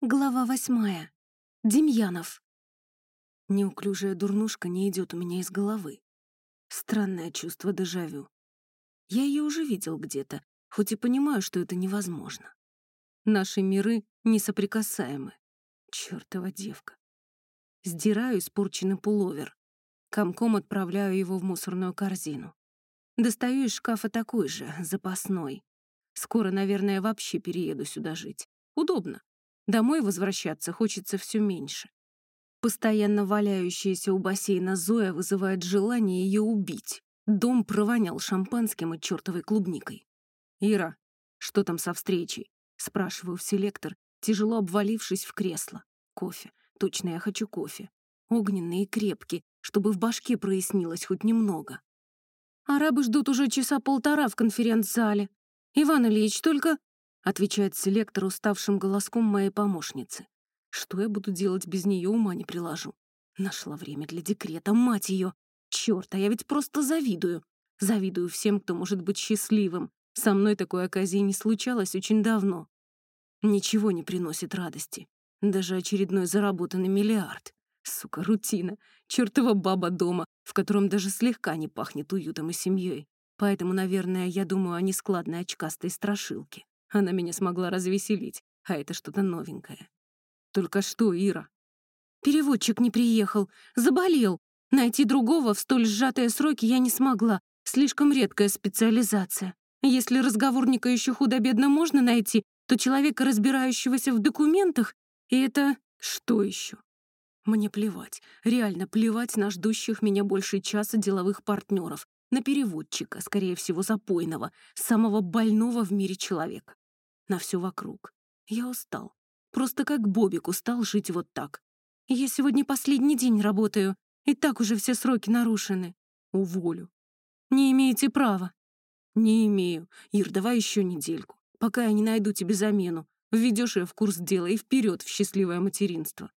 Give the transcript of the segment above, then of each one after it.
Глава восьмая. Демьянов. Неуклюжая дурнушка не идет у меня из головы. Странное чувство дежавю. Я ее уже видел где-то, хоть и понимаю, что это невозможно. Наши миры несоприкасаемы. Чёртова девка. Сдираю испорченный пуловер. Комком отправляю его в мусорную корзину. Достаю из шкафа такой же, запасной. Скоро, наверное, вообще перееду сюда жить. Удобно. Домой возвращаться хочется все меньше. Постоянно валяющаяся у бассейна Зоя вызывает желание ее убить. Дом провонял шампанским и чертовой клубникой. «Ира, что там со встречей?» — спрашиваю в селектор, тяжело обвалившись в кресло. «Кофе. Точно я хочу кофе. Огненный и крепкий, чтобы в башке прояснилось хоть немного». «Арабы ждут уже часа полтора в конференц-зале. Иван Ильич, только отвечает селектор уставшим голоском моей помощницы. Что я буду делать без нее, ума не приложу. Нашла время для декрета, мать ее. Черт, а я ведь просто завидую. Завидую всем, кто может быть счастливым. Со мной такой оказии не случалось очень давно. Ничего не приносит радости. Даже очередной заработанный миллиард. Сука, рутина. Чертова баба дома, в котором даже слегка не пахнет уютом и семьей. Поэтому, наверное, я думаю о нескладной очкастой страшилке. Она меня смогла развеселить, а это что-то новенькое. Только что, Ира? Переводчик не приехал, заболел. Найти другого в столь сжатые сроки я не смогла. Слишком редкая специализация. Если разговорника еще худо-бедно можно найти, то человека, разбирающегося в документах, и это что еще? Мне плевать, реально плевать на ждущих меня больше часа деловых партнеров, на переводчика, скорее всего, запойного, самого больного в мире человека на все вокруг. Я устал. Просто как Бобик устал жить вот так. Я сегодня последний день работаю, и так уже все сроки нарушены. Уволю. Не имеете права. Не имею. Ир, давай еще недельку, пока я не найду тебе замену. Введешь ее в курс дела и вперед в счастливое материнство.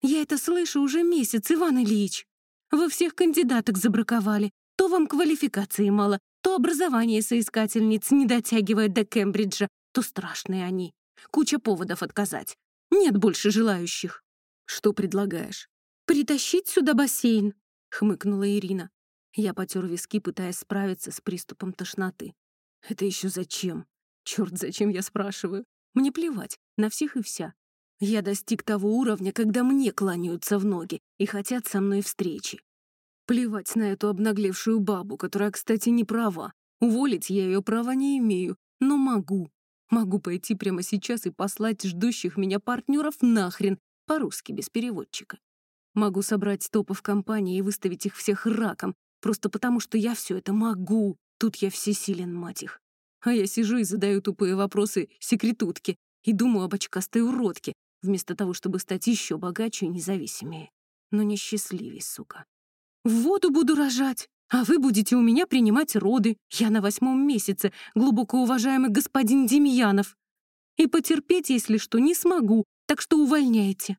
Я это слышу уже месяц, Иван Ильич. Вы всех кандидаток забраковали. То вам квалификации мало, то образование соискательниц не дотягивает до Кембриджа, то страшные они. Куча поводов отказать. Нет больше желающих. Что предлагаешь? Притащить сюда бассейн, хмыкнула Ирина. Я потер виски, пытаясь справиться с приступом тошноты. Это еще зачем? Черт, зачем я спрашиваю? Мне плевать, на всех и вся. Я достиг того уровня, когда мне кланяются в ноги и хотят со мной встречи. Плевать на эту обнаглевшую бабу, которая, кстати, не права. Уволить я ее права не имею, но могу. Могу пойти прямо сейчас и послать ждущих меня партнеров нахрен, по-русски, без переводчика. Могу собрать топов компании и выставить их всех раком, просто потому что я все это могу. Тут я всесилен, мать их. А я сижу и задаю тупые вопросы секретутке и думаю об очкастой уродке, вместо того, чтобы стать еще богаче и независимее. Но несчастливей, сука. В воду буду рожать. А вы будете у меня принимать роды. Я на восьмом месяце, глубоко уважаемый господин Демьянов. И потерпеть, если что, не смогу, так что увольняйте.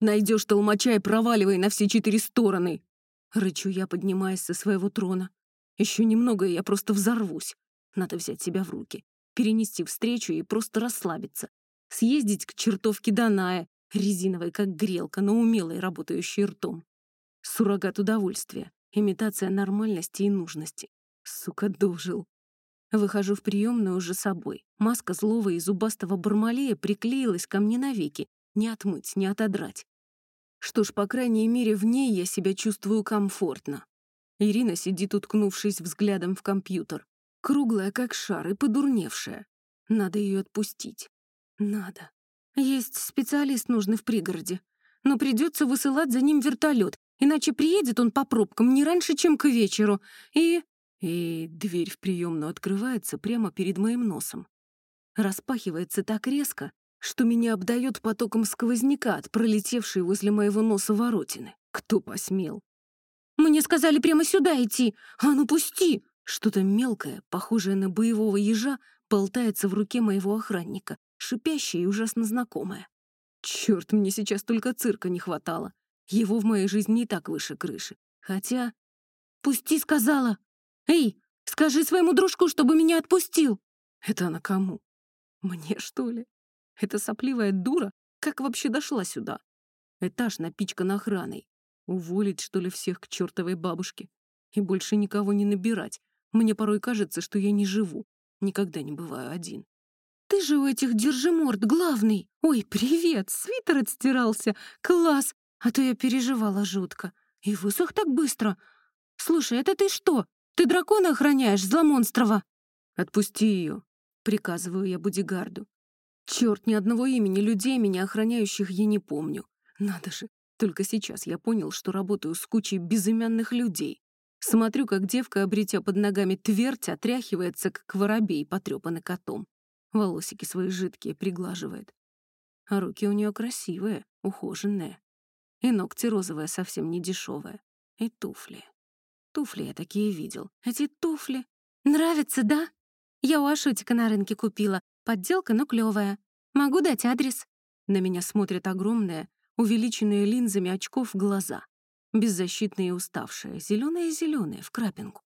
Найдешь толмача и проваливай на все четыре стороны. Рычу я, поднимаясь со своего трона. Еще немного, и я просто взорвусь. Надо взять себя в руки, перенести встречу и просто расслабиться. Съездить к чертовке Даная, резиновой, как грелка, но умелой, работающей ртом. Суррогат удовольствия. Имитация нормальности и нужности. Сука, дожил. Выхожу в приемную уже собой. Маска злого и зубастого бармалея приклеилась ко мне навеки. Не отмыть, не отодрать. Что ж, по крайней мере, в ней я себя чувствую комфортно. Ирина сидит, уткнувшись взглядом в компьютер. Круглая, как шар, и подурневшая. Надо ее отпустить. Надо. Есть специалист нужный в пригороде. Но придется высылать за ним вертолет, Иначе приедет он по пробкам не раньше, чем к вечеру, и... И дверь в приемную открывается прямо перед моим носом. Распахивается так резко, что меня обдает потоком сквозняка от пролетевшей возле моего носа воротины. Кто посмел? «Мне сказали прямо сюда идти! А ну пусти!» Что-то мелкое, похожее на боевого ежа, болтается в руке моего охранника, шипящее и ужасно знакомое. Черт, мне сейчас только цирка не хватало. Его в моей жизни не так выше крыши. Хотя... «Пусти!» — сказала. «Эй, скажи своему дружку, чтобы меня отпустил!» Это она кому? Мне, что ли? Эта сопливая дура Как вообще дошла сюда? Этаж напичкан охраной. Уволить, что ли, всех к чертовой бабушке? И больше никого не набирать. Мне порой кажется, что я не живу. Никогда не бываю один. «Ты же у этих держиморд главный! Ой, привет! Свитер отстирался! Класс! А то я переживала жутко. И высох так быстро. Слушай, это ты что? Ты дракона охраняешь, зломонстрова?» «Отпусти ее», — приказываю я бодигарду. Черт, ни одного имени людей, меня охраняющих, я не помню. Надо же, только сейчас я понял, что работаю с кучей безымянных людей. Смотрю, как девка, обретя под ногами твердь, отряхивается, как воробей, потрепанный котом. Волосики свои жидкие приглаживает. А руки у нее красивые, ухоженные. И ногти розовые совсем не дешевые. И туфли. Туфли я такие видел. Эти туфли. Нравятся, да? Я у Ашотика на рынке купила. Подделка, но клевая. Могу дать адрес?» На меня смотрят огромные, увеличенные линзами очков глаза. Беззащитные и уставшие, зеленые-зеленые, в крапинку.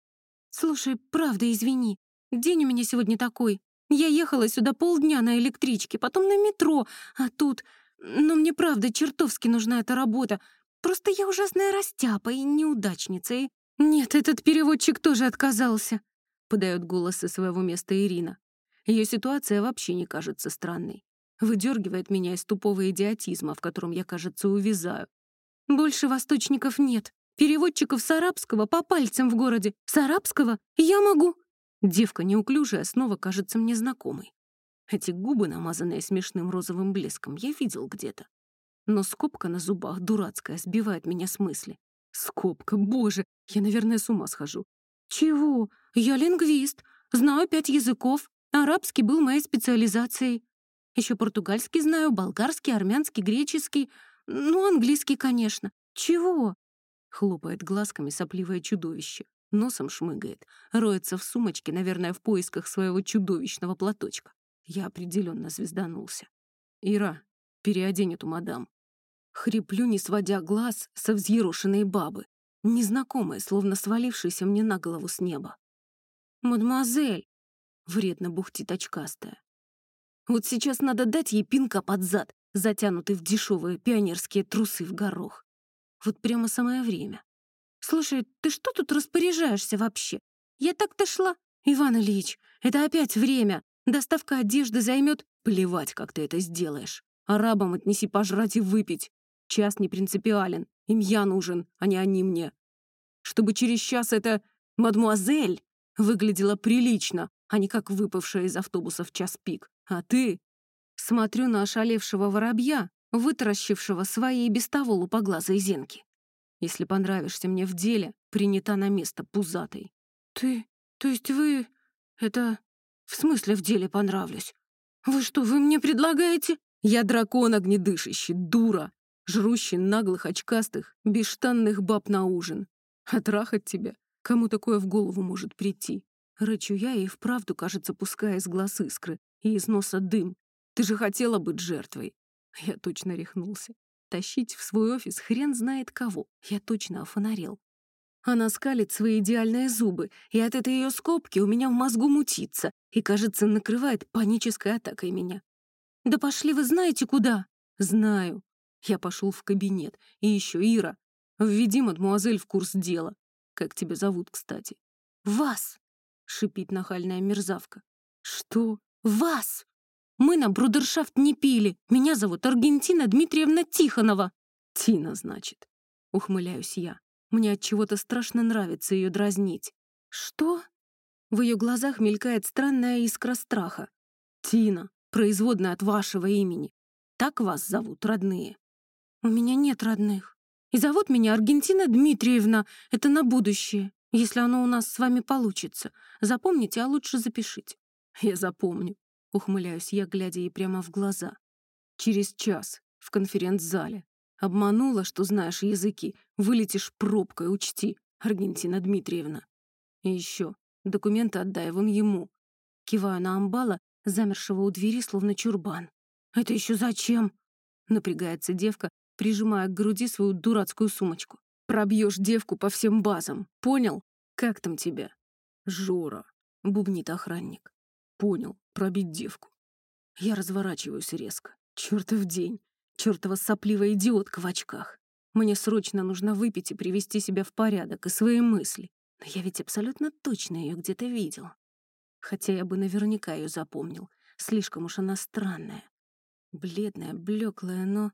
«Слушай, правда, извини. День у меня сегодня такой. Я ехала сюда полдня на электричке, потом на метро, а тут... Но мне правда чертовски нужна эта работа. Просто я ужасная растяпа и неудачница, и... Нет, этот переводчик тоже отказался», — подает голос со своего места Ирина. Ее ситуация вообще не кажется странной. Выдергивает меня из тупого идиотизма, в котором я, кажется, увязаю. Больше восточников нет. Переводчиков с арабского по пальцам в городе. С арабского я могу. Девка неуклюжая снова кажется мне знакомой. Эти губы, намазанные смешным розовым блеском, я видел где-то. Но скобка на зубах дурацкая сбивает меня с мысли. Скобка, боже, я, наверное, с ума схожу. Чего? Я лингвист, знаю пять языков, Арабский был моей специализацией. Еще португальский знаю, болгарский, армянский, греческий. Ну, английский, конечно. Чего? Хлопает глазками сопливое чудовище. Носом шмыгает. Роется в сумочке, наверное, в поисках своего чудовищного платочка. Я определенно звезданулся. «Ира, переодень эту мадам». Хриплю, не сводя глаз со взъерошенной бабы, незнакомой, словно свалившейся мне на голову с неба. «Мадемуазель!» Вредно бухтит очкастая. Вот сейчас надо дать ей пинка под зад, затянутый в дешевые пионерские трусы в горох. Вот прямо самое время. Слушай, ты что тут распоряжаешься вообще? Я так-то шла. Иван Ильич, это опять время. Доставка одежды займет. Плевать, как ты это сделаешь. Арабам отнеси пожрать и выпить. Час не принципиален. Им я нужен, а не они мне. Чтобы через час это мадмуазель выглядела прилично, а не как выпавшая из автобуса в час пик. А ты? Смотрю на ошалевшего воробья, вытаращившего свои и без того лупоглазые зенки. Если понравишься мне в деле, принята на место пузатой. Ты? То есть вы... Это... В смысле в деле понравлюсь? Вы что, вы мне предлагаете? Я дракон огнедышащий, дура, жрущий наглых очкастых, бесштанных баб на ужин. А трахать тебя? Кому такое в голову может прийти? Рычу я и вправду, кажется, пуская из глаз искры и из носа дым. Ты же хотела быть жертвой. Я точно рехнулся. Тащить в свой офис хрен знает кого. Я точно офонарел. Она скалит свои идеальные зубы, и от этой ее скобки у меня в мозгу мутится и, кажется, накрывает панической атакой меня. «Да пошли вы знаете куда?» «Знаю». Я пошел в кабинет. И еще, Ира, введи мадмуазель в курс дела. Как тебя зовут, кстати? «Вас!» — шипит нахальная мерзавка. «Что? Вас! Мы на брудершафт не пили. Меня зовут Аргентина Дмитриевна Тихонова». «Тина, значит», — ухмыляюсь я. Мне от чего-то страшно нравится ее дразнить. «Что?» В ее глазах мелькает странная искра страха. «Тина, производная от вашего имени. Так вас зовут, родные?» «У меня нет родных. И зовут меня Аргентина Дмитриевна. Это на будущее если оно у нас с вами получится. Запомните, а лучше запишите». «Я запомню», — ухмыляюсь я, глядя ей прямо в глаза. «Через час в конференц-зале. Обманула, что знаешь языки. Вылетишь пробкой, учти, Аргентина Дмитриевна. И еще, документы отдай вон ему». Киваю на амбала, замершего у двери, словно чурбан. «Это еще зачем?» — напрягается девка, прижимая к груди свою дурацкую сумочку. Пробьешь девку по всем базам. Понял? Как там тебя? Жора, бубнит охранник. Понял, пробить девку. Я разворачиваюсь резко. Чертов день. Чёртова сопливая идиотка в очках. Мне срочно нужно выпить и привести себя в порядок и свои мысли. Но я ведь абсолютно точно ее где-то видел. Хотя я бы наверняка ее запомнил. Слишком уж она странная. Бледная, блеклая, но